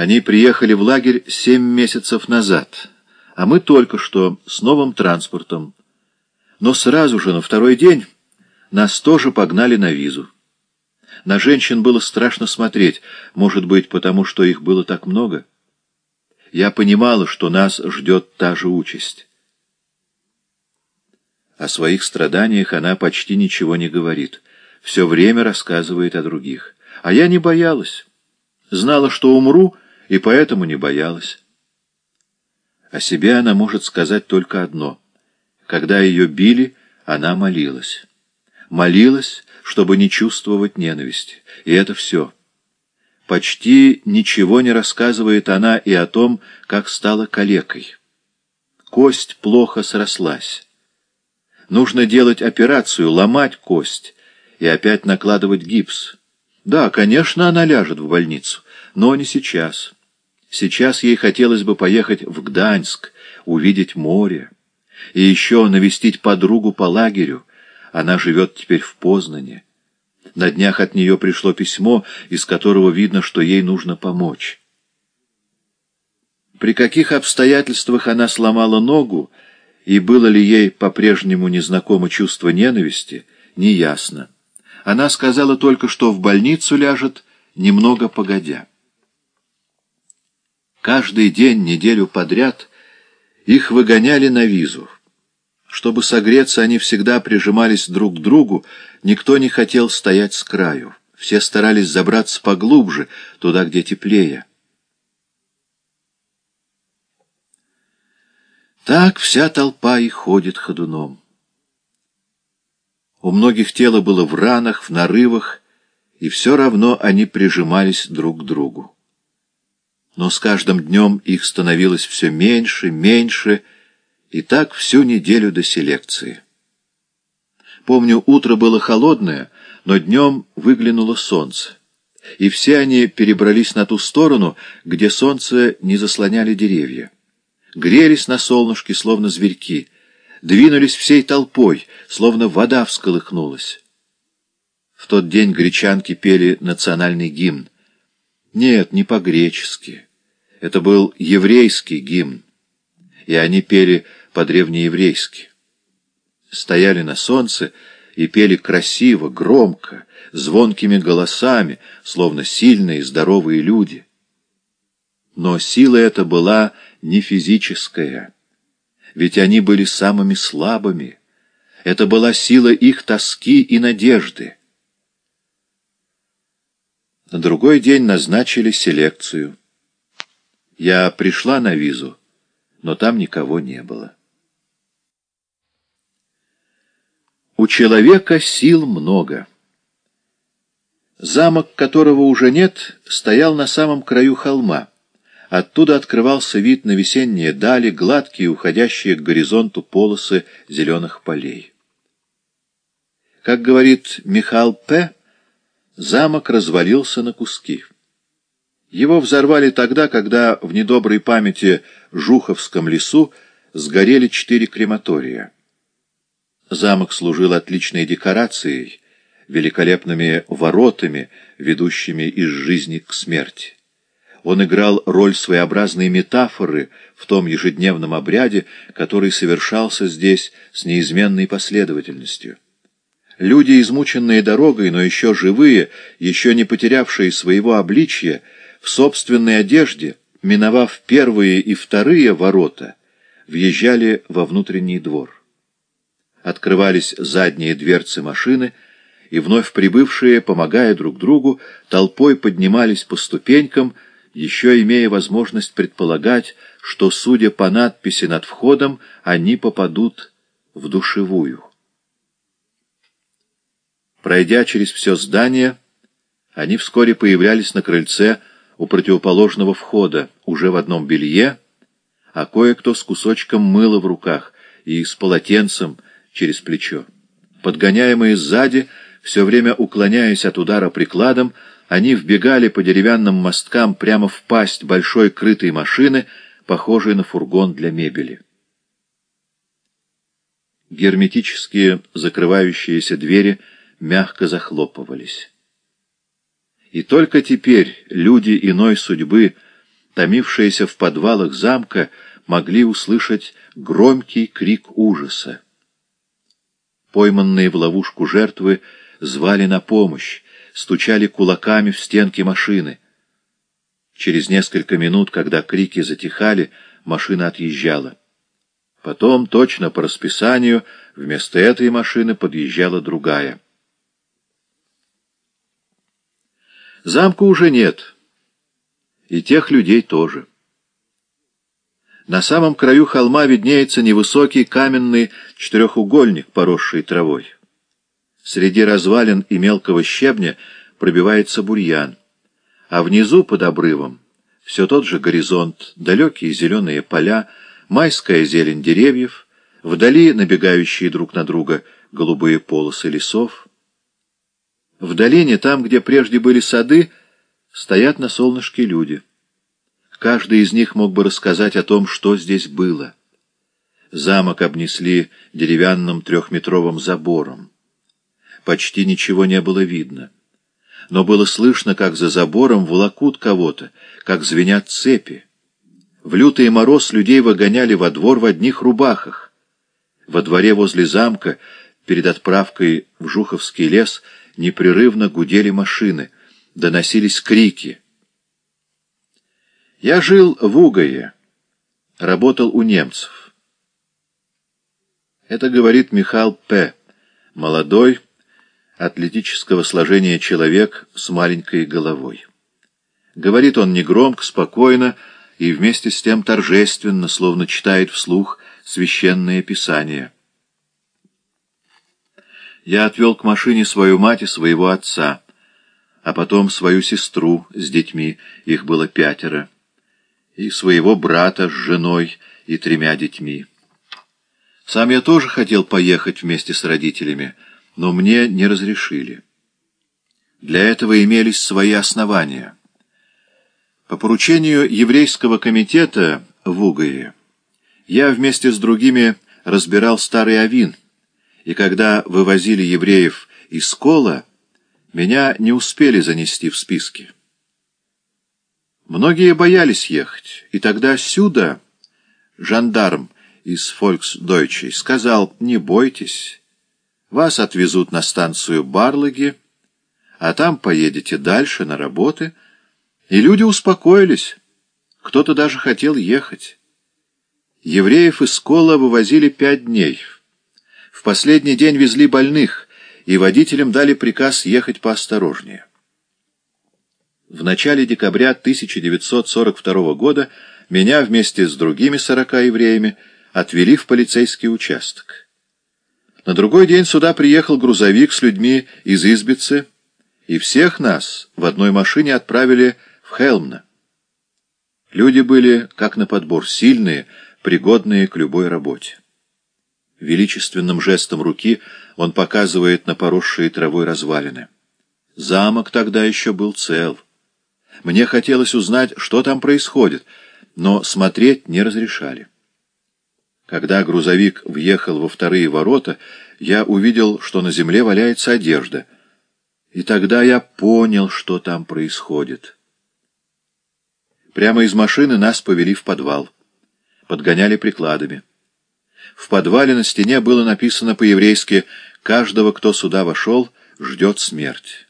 Они приехали в лагерь семь месяцев назад, а мы только что с новым транспортом. Но сразу же на второй день нас тоже погнали на визу. На женщин было страшно смотреть, может быть, потому что их было так много. Я понимала, что нас ждет та же участь. О своих страданиях она почти ничего не говорит, все время рассказывает о других. А я не боялась. Знала, что умру, и поэтому не боялась. О себе она может сказать только одно. Когда ее били, она молилась. Молилась, чтобы не чувствовать ненависти. И это все. Почти ничего не рассказывает она и о том, как стала калекой. Кость плохо срослась. Нужно делать операцию, ломать кость и опять накладывать гипс. Да, конечно, она ляжет в больницу, но не сейчас. Сейчас ей хотелось бы поехать в Гданьск, увидеть море. И еще навестить подругу по лагерю. Она живет теперь в Познане. На днях от нее пришло письмо, из которого видно, что ей нужно помочь. При каких обстоятельствах она сломала ногу, и было ли ей по-прежнему незнакомо чувство ненависти, неясно. Она сказала только, что в больницу ляжет немного погодя. Каждый день, неделю подряд, их выгоняли на визу. Чтобы согреться, они всегда прижимались друг к другу, никто не хотел стоять с краю. Все старались забраться поглубже, туда, где теплее. Так вся толпа и ходит ходуном. У многих тело было в ранах, в нарывах, и все равно они прижимались друг к другу. Но с каждым днем их становилось все меньше, меньше, и так всю неделю до селекции. Помню, утро было холодное, но днем выглянуло солнце. И все они перебрались на ту сторону, где солнце не заслоняли деревья. Грелись на солнышке, словно зверьки — двинулись всей толпой, словно вода всколыхнулась. В тот день гречанки пели национальный гимн. Нет, не по-гречески. Это был еврейский гимн, и они пели по-древнееврейски. Стояли на солнце и пели красиво, громко, звонкими голосами, словно сильные здоровые люди. Но сила эта была не физическая ведь они были самыми слабыми. Это была сила их тоски и надежды. На другой день назначили селекцию. Я пришла на визу, но там никого не было. У человека сил много. Замок, которого уже нет, стоял на самом краю холма. Оттуда открывался вид на весенние дали, гладкие, уходящие к горизонту полосы зеленых полей. Как говорит Михаил П., замок развалился на куски. Его взорвали тогда, когда в недоброй памяти Жуховском лесу сгорели четыре крематория. Замок служил отличной декорацией, великолепными воротами, ведущими из жизни к смерти. Он играл роль своеобразной метафоры в том ежедневном обряде, который совершался здесь с неизменной последовательностью. Люди, измученные дорогой, но еще живые, еще не потерявшие своего обличья, в собственной одежде, миновав первые и вторые ворота, въезжали во внутренний двор. Открывались задние дверцы машины, и вновь прибывшие, помогая друг другу, толпой поднимались по ступенькам, еще имея возможность предполагать, что, судя по надписи над входом, они попадут в душевую. Пройдя через все здание, они вскоре появлялись на крыльце у противоположного входа, уже в одном белье, а кое-кто с кусочком мыла в руках и с полотенцем через плечо. Подгоняемые сзади, все время уклоняясь от удара прикладом, они вбегали по деревянным мосткам прямо в пасть большой крытой машины, похожей на фургон для мебели. Герметические закрывающиеся двери мягко захлопывались. И только теперь люди иной судьбы томившиеся в подвалах замка, могли услышать громкий крик ужаса. Пойманные в ловушку жертвы звали на помощь, стучали кулаками в стенки машины. Через несколько минут, когда крики затихали, машина отъезжала. Потом, точно по расписанию, вместо этой машины подъезжала другая. Замка уже нет, и тех людей тоже. На самом краю холма виднеется невысокий каменный четырехугольник, поросший травой. Среди развалин и мелкого щебня пробивается бурьян, а внизу, под обрывом, все тот же горизонт, далекие зеленые поля, майская зелень деревьев, вдали набегающие друг на друга голубые полосы лесов. В долине, там, где прежде были сады, стоят на солнышке люди. Каждый из них мог бы рассказать о том, что здесь было. Замок обнесли деревянным трехметровым забором. Почти ничего не было видно. Но было слышно, как за забором волокут кого-то, как звенят цепи. В лютый мороз людей выгоняли во двор в одних рубахах. Во дворе возле замка, перед отправкой в Жуховский лес, непрерывно гудели машины, доносились крики — я жил в Угое, работал у немцев. Это говорит Михаил П., молодой, атлетического сложения человек с маленькой головой. Говорит он негромко, спокойно и вместе с тем торжественно, словно читает вслух священное писание. Я отвел к машине свою мать и своего отца, а потом свою сестру с детьми, их было пятеро и своего брата с женой и тремя детьми. Сам я тоже хотел поехать вместе с родителями, но мне не разрешили. Для этого имелись свои основания. По поручению еврейского комитета в Угое я вместе с другими разбирал старый авин, и когда вывозили евреев из Кола, меня не успели занести в списки. Многие боялись ехать, и тогда сюда жандарм из Фольксдойчей сказал, не бойтесь, вас отвезут на станцию Барлаги, а там поедете дальше на работы, и люди успокоились, кто-то даже хотел ехать. Евреев из Кола вывозили пять дней. В последний день везли больных, и водителям дали приказ ехать поосторожнее. В начале декабря 1942 года меня вместе с другими сорока евреями отвели в полицейский участок. На другой день сюда приехал грузовик с людьми из Избицы, и всех нас в одной машине отправили в Хелмна. Люди были, как на подбор, сильные, пригодные к любой работе. Величественным жестом руки он показывает на поросшие травой развалины. Замок тогда еще был цел. Мне хотелось узнать, что там происходит, но смотреть не разрешали. Когда грузовик въехал во вторые ворота, я увидел, что на земле валяется одежда. И тогда я понял, что там происходит. Прямо из машины нас повели в подвал. Подгоняли прикладами. В подвале на стене было написано по-еврейски «Каждого, кто сюда вошел, ждет смерть».